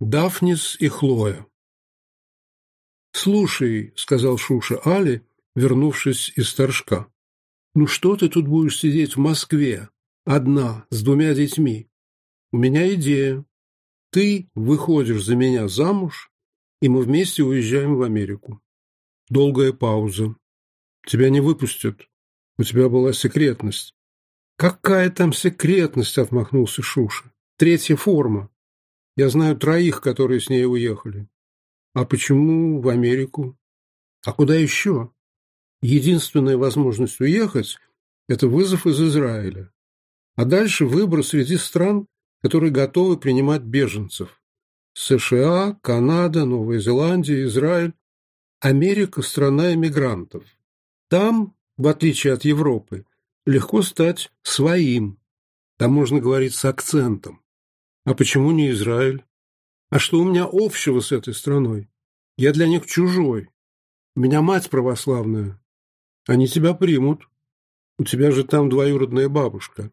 Дафнис и Хлоя. «Слушай», — сказал Шуша Али, вернувшись из торжка, — «ну что ты тут будешь сидеть в Москве, одна, с двумя детьми? У меня идея. Ты выходишь за меня замуж, и мы вместе уезжаем в Америку». Долгая пауза. «Тебя не выпустят. У тебя была секретность». «Какая там секретность?» — отмахнулся Шуша. «Третья форма. Я знаю троих, которые с ней уехали. А почему в Америку? А куда еще? Единственная возможность уехать – это вызов из Израиля. А дальше выбор среди стран, которые готовы принимать беженцев. США, Канада, Новая Зеландия, Израиль. Америка – страна эмигрантов. Там, в отличие от Европы, легко стать своим. Там можно говорить с акцентом. А почему не Израиль? А что у меня общего с этой страной? Я для них чужой. У меня мать православная. Они тебя примут. У тебя же там двоюродная бабушка.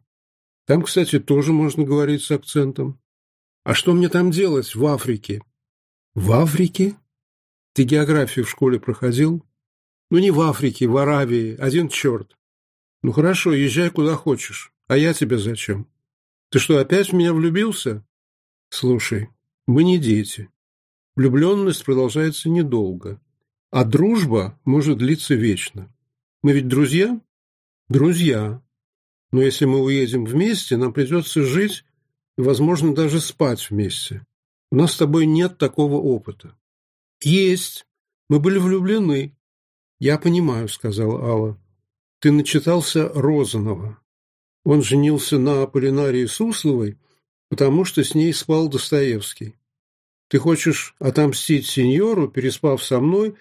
Там, кстати, тоже можно говорить с акцентом. А что мне там делать в Африке? В Африке? Ты географию в школе проходил? Ну, не в Африке, в Аравии. Один черт. Ну, хорошо, езжай куда хочешь. А я тебе зачем? Ты что, опять в меня влюбился? Слушай, мы не дети. Влюбленность продолжается недолго, а дружба может длиться вечно. Мы ведь друзья? Друзья. Но если мы уедем вместе, нам придется жить и, возможно, даже спать вместе. У нас с тобой нет такого опыта. Есть. Мы были влюблены. Я понимаю, сказала Алла. Ты начитался Розанова. Он женился на Аполлинарии Сусловой, потому что с ней спал Достоевский. Ты хочешь отомстить сеньору, переспав со мной,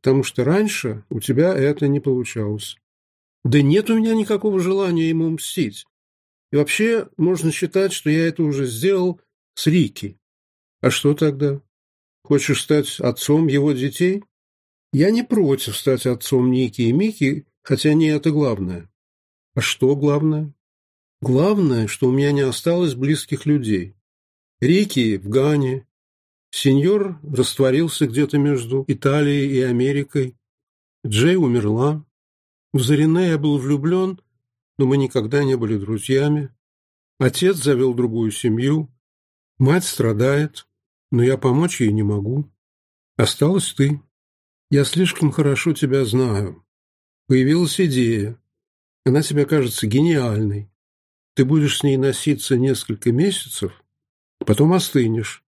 потому что раньше у тебя это не получалось. Да нет у меня никакого желания ему мстить. И вообще можно считать, что я это уже сделал с Рики. А что тогда? Хочешь стать отцом его детей? Я не против стать отцом Ники и Мики, хотя не это главное. А что главное? Главное, что у меня не осталось близких людей. Рики в Гане. Сеньор растворился где-то между Италией и Америкой. Джей умерла. В Зарине я был влюблен, но мы никогда не были друзьями. Отец завел другую семью. Мать страдает, но я помочь ей не могу. Осталась ты. Я слишком хорошо тебя знаю. Появилась идея. Она тебе кажется гениальной. Ты будешь с ней носиться несколько месяцев, потом остынешь,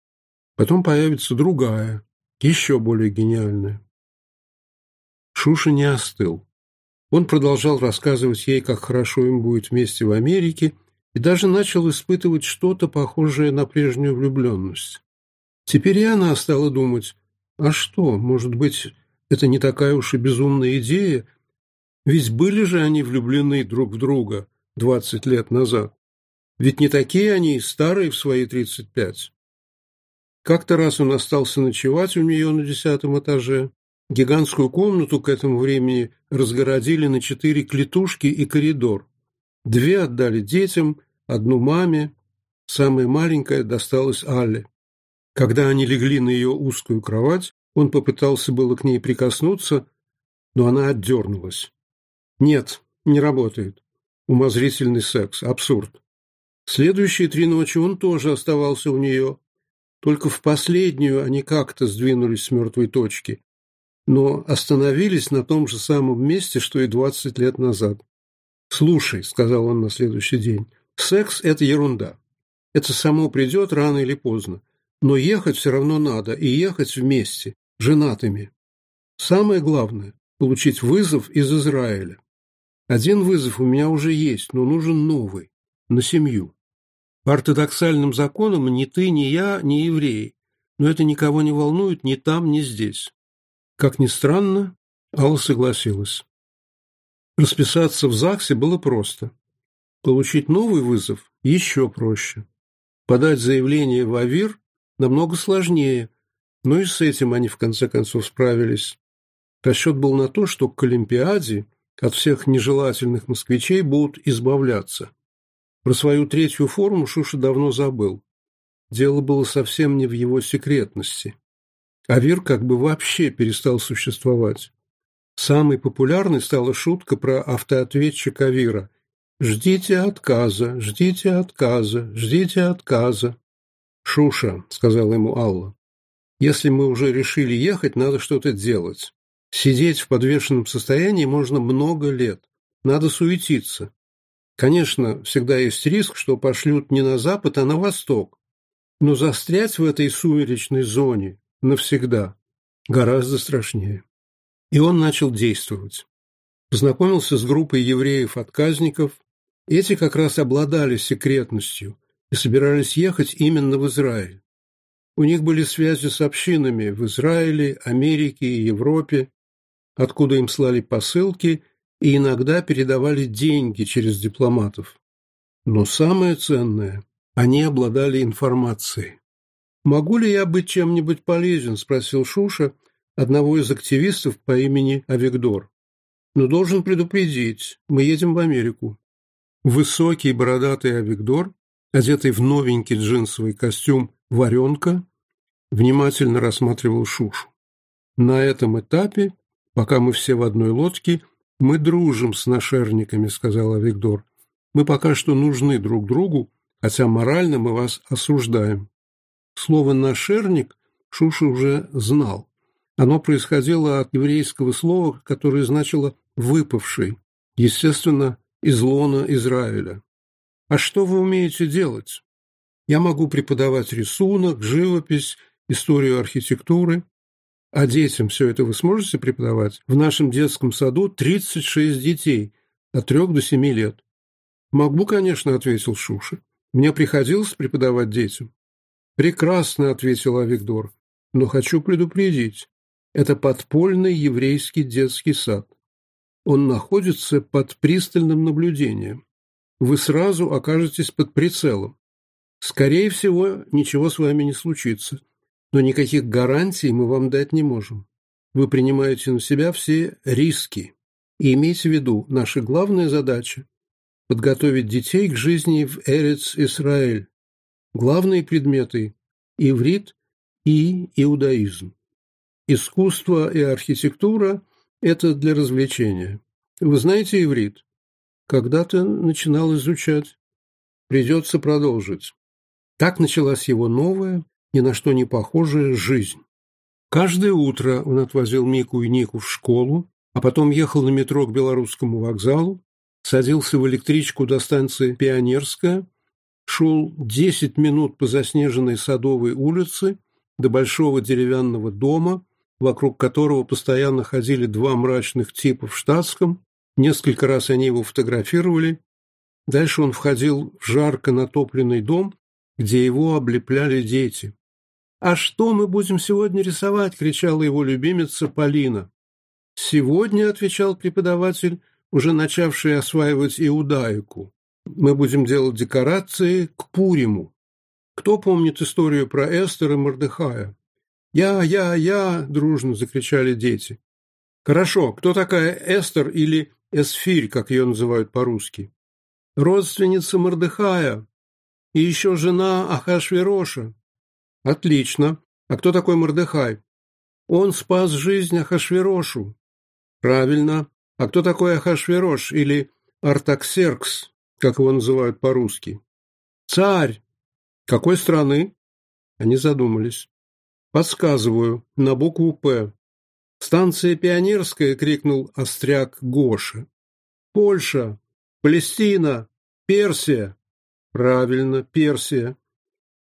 потом появится другая, еще более гениальная. Шуша не остыл. Он продолжал рассказывать ей, как хорошо им будет вместе в Америке, и даже начал испытывать что-то похожее на прежнюю влюбленность. Теперь и она стала думать, а что, может быть, это не такая уж и безумная идея, ведь были же они влюблены друг в друга, 20 лет назад. Ведь не такие они, и старые в свои 35. Как-то раз он остался ночевать у нее на десятом этаже. Гигантскую комнату к этому времени разгородили на четыре клетушки и коридор. Две отдали детям, одну маме, самая маленькая досталась Алле. Когда они легли на ее узкую кровать, он попытался было к ней прикоснуться, но она отдернулась. «Нет, не работает. Умозрительный секс. Абсурд. Следующие три ночи он тоже оставался у нее. Только в последнюю они как-то сдвинулись с мертвой точки, но остановились на том же самом месте, что и двадцать лет назад. «Слушай», — сказал он на следующий день, — «секс — это ерунда. Это само придет рано или поздно. Но ехать все равно надо, и ехать вместе, женатыми. Самое главное – получить вызов из Израиля. Один вызов у меня уже есть, но нужен новый, на семью. По ортодоксальным законам ни ты, ни я, ни евреи, но это никого не волнует ни там, ни здесь. Как ни странно, Алла согласилась. Расписаться в ЗАГСе было просто. Получить новый вызов еще проще. Подать заявление в АВИР намного сложнее, но и с этим они в конце концов справились. Расчет был на то, что к Олимпиаде – от всех нежелательных москвичей будут избавляться. Про свою третью форму Шуша давно забыл. Дело было совсем не в его секретности. Авир как бы вообще перестал существовать. Самой популярной стала шутка про автоответчик Авира. «Ждите отказа, ждите отказа, ждите отказа». «Шуша», — сказала ему Алла, — «если мы уже решили ехать, надо что-то делать. Сидеть в подвешенном состоянии можно много лет. Надо суетиться. Конечно, всегда есть риск, что пошлют не на запад, а на восток. Но застрять в этой сумеречной зоне навсегда гораздо страшнее. И он начал действовать. Познакомился с группой евреев-отказников. Эти как раз обладали секретностью и собирались ехать именно в Израиль. У них были связи с общинами в Израиле, Америке и Европе, откуда им слали посылки и иногда передавали деньги через дипломатов. Но самое ценное – они обладали информацией. «Могу ли я быть чем-нибудь полезен?» – спросил Шуша одного из активистов по имени Авигдор. «Но должен предупредить, мы едем в Америку». Высокий бородатый Авигдор, одетый в новенький джинсовый костюм «Варенка», внимательно рассматривал Шушу. На этом этапе Пока мы все в одной лодке, мы дружим с нашерниками, сказала Виктор. Мы пока что нужны друг другу, хотя морально мы вас осуждаем. Слово «нашерник» Шуша уже знал. Оно происходило от еврейского слова, которое значило «выпавший», естественно, из лона Израиля. «А что вы умеете делать?» «Я могу преподавать рисунок, живопись, историю архитектуры. А детям все это вы сможете преподавать? В нашем детском саду 36 детей, от 3 до 7 лет. Могу, конечно, ответил Шуша. Мне приходилось преподавать детям. Прекрасно, ответил Авигдор. Но хочу предупредить. Это подпольный еврейский детский сад. Он находится под пристальным наблюдением. Вы сразу окажетесь под прицелом. Скорее всего, ничего с вами не случится но никаких гарантий мы вам дать не можем. Вы принимаете на себя все риски. И имейте в виду, наша главная задача – подготовить детей к жизни в Эрец-Исраэль. Главные предметы – иврит и иудаизм. Искусство и архитектура – это для развлечения. Вы знаете иврит? Когда-то начинал изучать. Придется продолжить. Так началась его новая, ни на что не похожая жизнь. Каждое утро он отвозил Мику и Нику в школу, а потом ехал на метро к Белорусскому вокзалу, садился в электричку до станции Пионерская, шел 10 минут по заснеженной Садовой улице до большого деревянного дома, вокруг которого постоянно ходили два мрачных типа в штатском, несколько раз они его фотографировали. Дальше он входил в жарко натопленный дом, где его облепляли дети. «А что мы будем сегодня рисовать?» — кричала его любимица Полина. «Сегодня», — отвечал преподаватель, уже начавший осваивать иудаику, «мы будем делать декорации к Пуриму. Кто помнит историю про Эстер и Мордыхая?» «Я, я, я!» — дружно закричали дети. «Хорошо, кто такая Эстер или Эсфирь, как ее называют по-русски?» «Родственница Мордыхая и еще жена Ахашвероша», Отлично. А кто такой Мордыхай? Он спас жизнь Ахашверошу. Правильно. А кто такой Ахашверош или Артаксеркс, как его называют по-русски? Царь. Какой страны? Они задумались. Подсказываю, на букву «П». «Станция Пионерская!» — крикнул остряк Гоша. «Польша! Палестина! Персия!» «Правильно, Персия.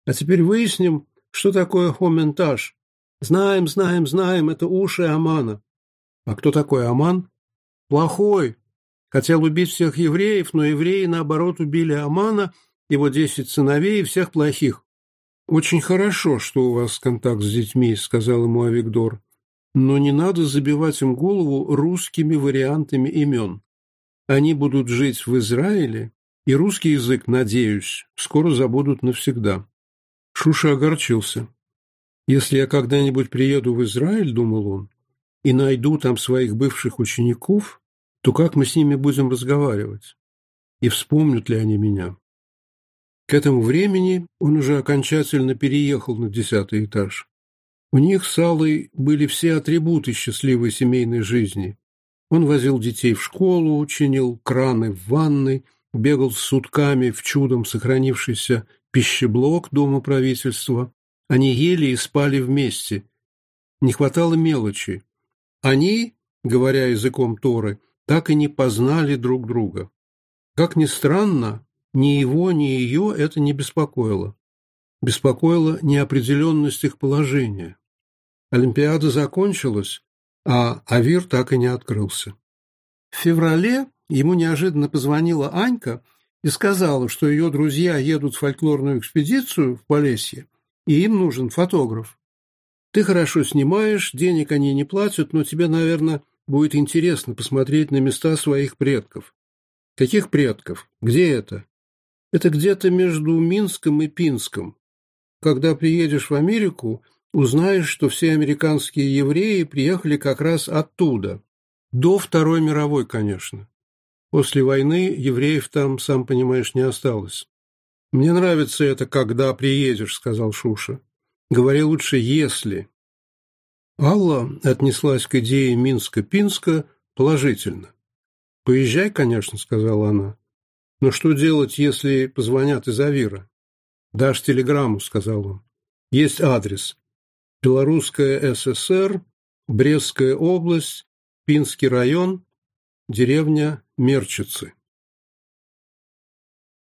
А теперь выясним, что такое хоментаж? Знаем, знаем, знаем, это уши Амана. А кто такой Аман? Плохой. Хотел убить всех евреев, но евреи, наоборот, убили Амана, его десять сыновей и всех плохих. «Очень хорошо, что у вас контакт с детьми», — сказал ему Авигдор. «Но не надо забивать им голову русскими вариантами имен. Они будут жить в Израиле, и русский язык, надеюсь, скоро забудут навсегда». Шуша огорчился. «Если я когда-нибудь приеду в Израиль, — думал он, — и найду там своих бывших учеников, то как мы с ними будем разговаривать? И вспомнят ли они меня?» К этому времени он уже окончательно переехал на десятый этаж. У них с Аллой были все атрибуты счастливой семейной жизни. Он возил детей в школу, чинил краны в ванной, бегал с сутками в чудом сохранившейся пищеблок Дома правительства. Они ели и спали вместе. Не хватало мелочи. Они, говоря языком Торы, так и не познали друг друга. Как ни странно, ни его, ни ее это не беспокоило. Беспокоило неопределенность их положения. Олимпиада закончилась, а Авир так и не открылся. В феврале ему неожиданно позвонила Анька – и сказала, что ее друзья едут в фольклорную экспедицию в Полесье, и им нужен фотограф. Ты хорошо снимаешь, денег они не платят, но тебе, наверное, будет интересно посмотреть на места своих предков. Каких предков? Где это? Это где-то между Минском и Пинском. Когда приедешь в Америку, узнаешь, что все американские евреи приехали как раз оттуда. До Второй мировой, конечно. После войны евреев там, сам понимаешь, не осталось. «Мне нравится это, когда приедешь», — сказал Шуша. «Говори лучше «если». Алла отнеслась к идее Минска-Пинска положительно. «Поезжай, конечно», — сказала она. «Но что делать, если позвонят из Авира?» «Дашь телеграмму», — сказал он. «Есть адрес. Белорусская ССР, Брестская область, Пинский район, деревня мерчицы.